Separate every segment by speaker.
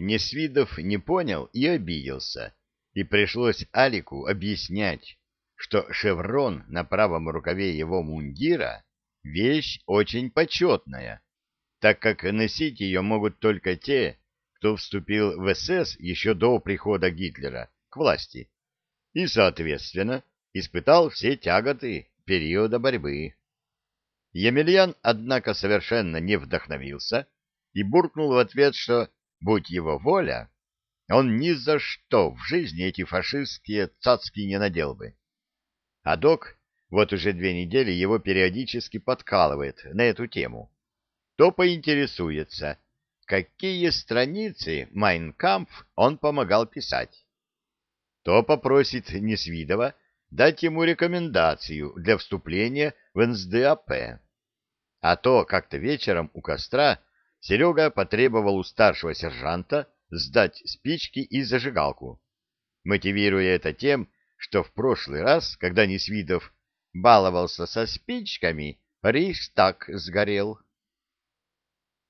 Speaker 1: Несвидов не понял и обиделся, и пришлось Алику объяснять, что шеврон на правом рукаве его мундира — вещь очень почетная, так как носить ее могут только те, кто вступил в СС еще до прихода Гитлера к власти и, соответственно, испытал все тяготы периода борьбы. Емельян, однако, совершенно не вдохновился и буркнул в ответ, что, будь его воля, он ни за что в жизни эти фашистские цацки не надел бы. А док вот уже две недели его периодически подкалывает на эту тему. То поинтересуется, какие страницы Майнкампф он помогал писать. То попросит Несвидова дать ему рекомендацию для вступления в НСДАП. А то как-то вечером у костра Серега потребовал у старшего сержанта сдать спички и зажигалку, мотивируя это тем, что в прошлый раз, когда Несвидов баловался со спичками, Рейхстаг сгорел.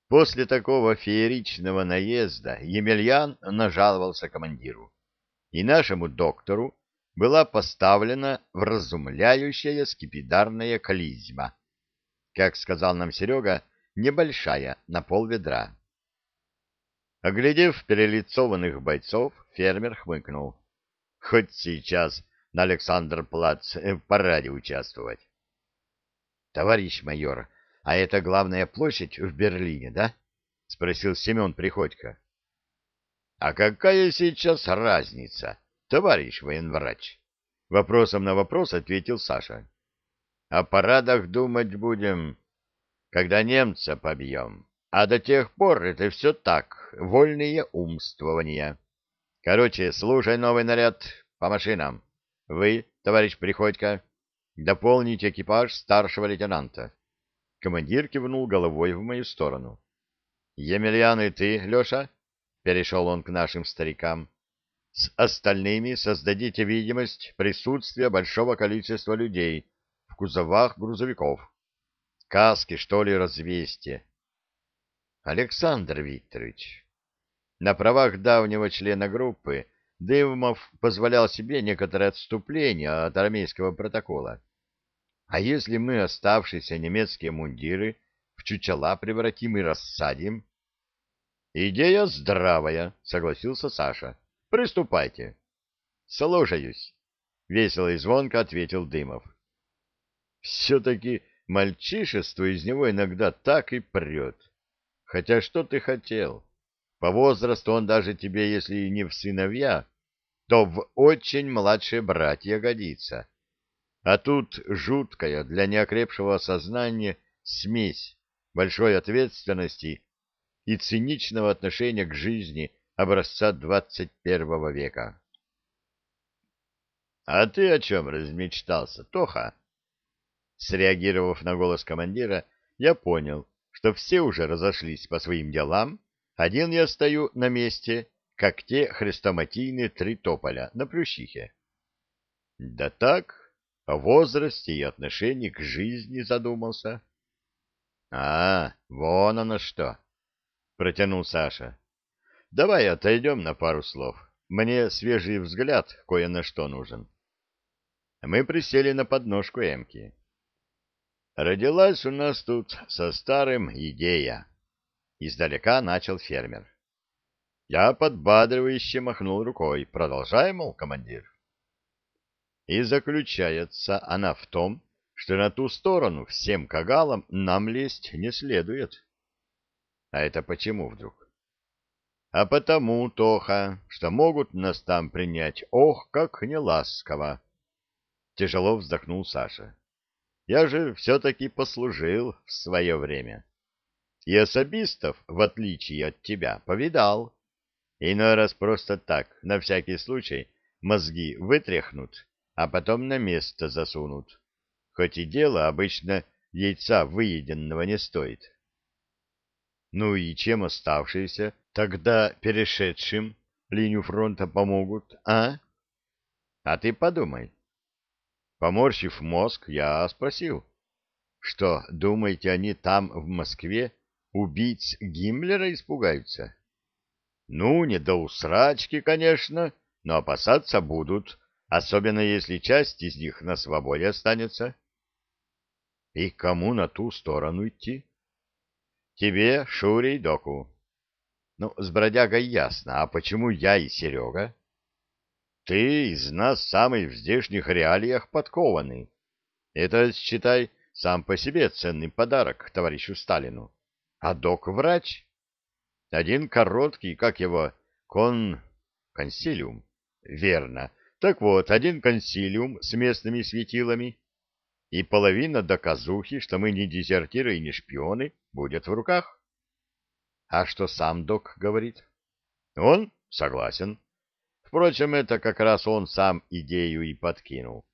Speaker 1: После такого фееричного наезда Емельян нажаловался командиру, и нашему доктору была поставлена вразумляющая скипидарная клизма. Как сказал нам Серега, небольшая, на пол ведра. Оглядев перелицованных бойцов, фермер хмыкнул. Хоть сейчас на Александр-Плац в параде участвовать. — Товарищ майор, а это главная площадь в Берлине, да? — спросил Семен Приходько. — А какая сейчас разница, товарищ военврач? Вопросом на вопрос ответил Саша. — О парадах думать будем, когда немца побьем. А до тех пор это все так, вольные умствования. Короче, слушай новый наряд по машинам. Вы, товарищ Приходько, дополните экипаж старшего лейтенанта. Командир кивнул головой в мою сторону. Емельян и ты, Леша, перешел он к нашим старикам, с остальными создадите видимость присутствия большого количества людей в кузовах грузовиков. Каски, что ли, развесьте. Александр Викторович, на правах давнего члена группы Дымов позволял себе некоторое отступление от армейского протокола. А если мы оставшиеся немецкие мундиры в чучела превратим и рассадим? Идея здравая, согласился Саша. Приступайте. Слушаюсь, весело и звонко ответил Дымов. Все-таки мальчишество из него иногда так и прет. Хотя что ты хотел? По возрасту он даже тебе, если не в сыновья, то в очень младшие братья годится. А тут жуткая для неокрепшего сознания смесь большой ответственности и циничного отношения к жизни образца двадцать первого века. — А ты о чем размечтался, Тоха? Среагировав на голос командира, я понял, что все уже разошлись по своим делам, один я стою на месте, как те хрестоматийные три тополя на плющихе. Да так, о возрасте и отношении к жизни задумался. — А, вон оно что! — протянул Саша. — Давай отойдем на пару слов. Мне свежий взгляд кое на что нужен. Мы присели на подножку эмки. Родилась у нас тут со старым идея. Издалека начал фермер. Я подбадривающе махнул рукой. Продолжай, мол, командир. И заключается она в том, что на ту сторону всем кагалам нам лезть не следует. А это почему вдруг? А потому, Тоха, что могут нас там принять, ох, как неласково. Тяжело вздохнул Саша. Я же все-таки послужил в свое время. И особистов, в отличие от тебя, повидал. Иной раз просто так, на всякий случай, мозги вытряхнут, а потом на место засунут. Хоть и дело обычно яйца выеденного не стоит. Ну и чем оставшиеся тогда перешедшим линию фронта помогут, а? А ты подумай. Поморщив мозг, я спросил, что, думаете, они там, в Москве, убийц Гиммлера испугаются? Ну, не до усрачки, конечно, но опасаться будут, особенно если часть из них на свободе останется. И кому на ту сторону идти? Тебе, Шуре и Доку. Ну, с бродягой ясно, а почему я и Серега? Ты из нас самый в здешних реалиях подкованный. Это, считай, сам по себе ценный подарок товарищу Сталину. А док-врач? Один короткий, как его, кон... консилиум. Верно. Так вот, один консилиум с местными светилами и половина доказухи, что мы не дезертиры и не шпионы, будет в руках. А что сам док говорит? Он согласен. Впрочем, это как раз он сам идею и подкинул.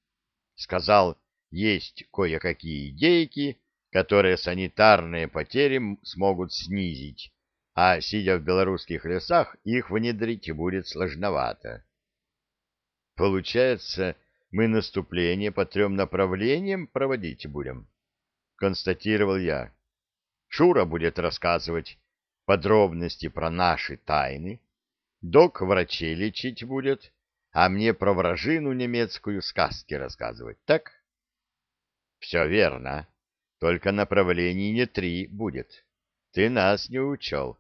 Speaker 1: Сказал, есть кое-какие идейки, которые санитарные потери смогут снизить, а, сидя в белорусских лесах, их внедрить будет сложновато. Получается, мы наступление по трем направлениям проводить будем, констатировал я. Шура будет рассказывать подробности про наши тайны, док врачей лечить будет, а мне про вражину немецкую сказки рассказывать, так? Все верно, только направлений не три будет. Ты нас не учел.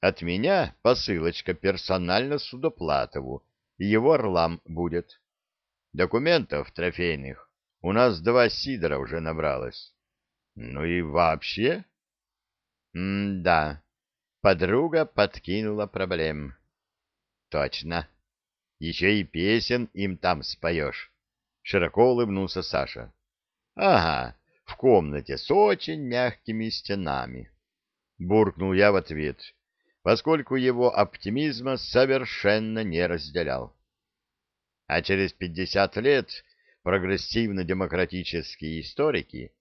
Speaker 1: От меня посылочка персонально Судоплатову, его орлам будет. Документов трофейных у нас два сидора уже набралось. Ну и вообще? М-да, подруга подкинула проблем. Точно. Еще и песен им там споешь. Широко улыбнулся Саша. Ага, в комнате с очень мягкими стенами. Буркнул я в ответ поскольку его оптимизма совершенно не разделял. А через пятьдесят лет прогрессивно-демократические историки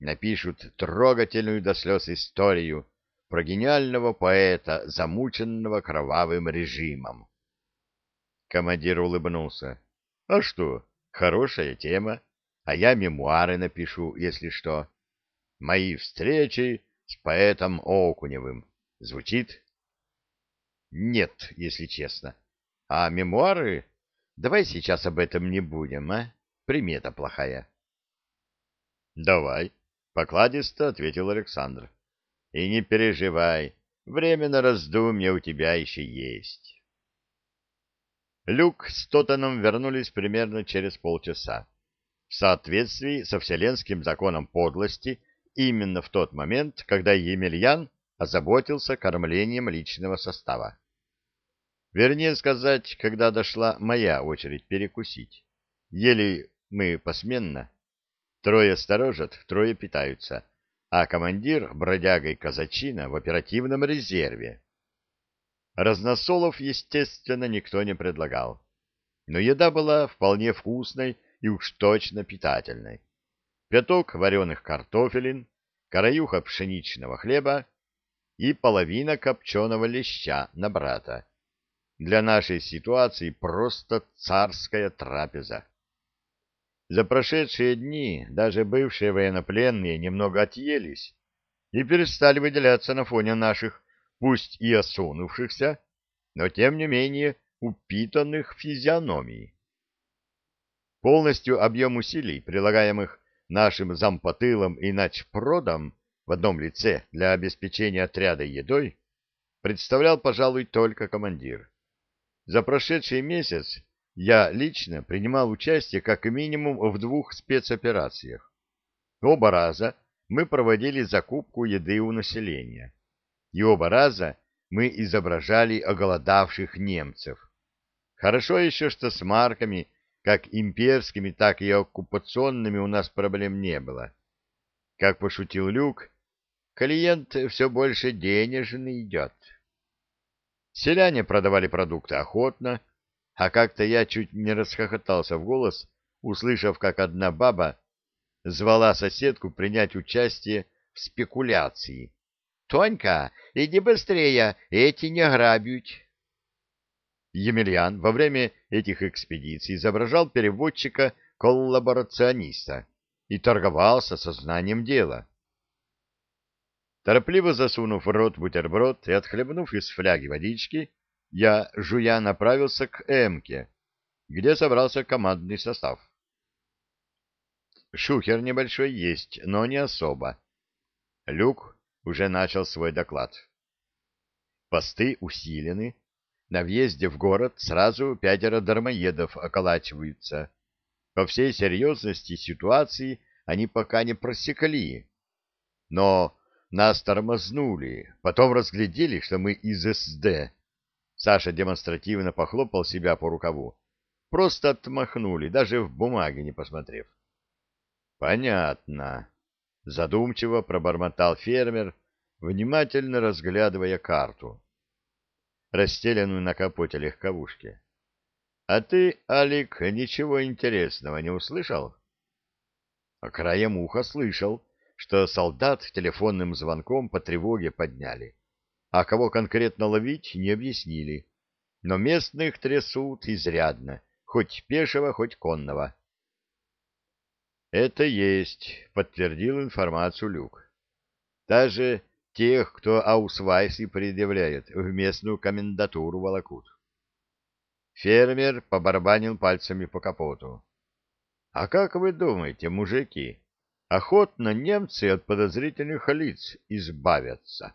Speaker 1: напишут трогательную до слез историю про гениального поэта, замученного кровавым режимом. Командир улыбнулся. — А что, хорошая тема, а я мемуары напишу, если что. Мои встречи с поэтом Окуневым. Звучит? Нет, если честно. А мемуары? Давай сейчас об этом не будем, а? Примета плохая. Давай, покладисто ответил Александр. И не переживай, время на раздумье у тебя еще есть. Люк с Тоттеном вернулись примерно через полчаса. В соответствии со вселенским законом подлости, именно в тот момент, когда Емельян озаботился кормлением личного состава. Вернее сказать, когда дошла моя очередь перекусить. Ели мы посменно. Трое сторожат, трое питаются, а командир, бродяга и казачина в оперативном резерве. Разносолов, естественно, никто не предлагал. Но еда была вполне вкусной и уж точно питательной. Пяток вареных картофелин, караюха пшеничного хлеба и половина копченого леща на брата для нашей ситуации просто царская трапеза. За прошедшие дни даже бывшие военнопленные немного отъелись и перестали выделяться на фоне наших, пусть и осунувшихся, но тем не менее упитанных физиономий. Полностью объем усилий, прилагаемых нашим зампотылом и начпродом в одном лице для обеспечения отряда едой, представлял, пожалуй, только командир. За прошедший месяц я лично принимал участие как минимум в двух спецоперациях. Оба раза мы проводили закупку еды у населения. И оба раза мы изображали оголодавших немцев. Хорошо еще, что с марками, как имперскими, так и оккупационными, у нас проблем не было. Как пошутил Люк, клиент все больше денежный идет. Селяне продавали продукты охотно, а как-то я чуть не расхохотался в голос, услышав, как одна баба звала соседку принять участие в спекуляции. «Тонька, иди быстрее, эти не грабят!» Емельян во время этих экспедиций изображал переводчика-коллаборациониста и торговался сознанием дела. Торопливо засунув в рот бутерброд и отхлебнув из фляги водички, я, жуя, направился к Эмке, где собрался командный состав. Шухер небольшой есть, но не особо. Люк уже начал свой доклад. Посты усилены. На въезде в город сразу пятеро дармоедов околачиваются. По всей серьезности ситуации они пока не просекли. Но нас тормознули, потом разглядели, что мы из СД. Саша демонстративно похлопал себя по рукаву. Просто отмахнули, даже в бумаге не посмотрев. Понятно. Задумчиво пробормотал фермер, внимательно разглядывая карту, расстеленную на капоте легковушки. — А ты, Алик, ничего интересного не услышал? А — Краем уха слышал, что солдат телефонным звонком по тревоге подняли, а кого конкретно ловить не объяснили. Но местных трясут изрядно, хоть пешего, хоть конного. «Это есть», — подтвердил информацию Люк. «Даже тех, кто аусвайсы предъявляет, в местную комендатуру волокут». Фермер побарабанил пальцами по капоту. «А как вы думаете, мужики, охотно немцы от подозрительных лиц избавятся?»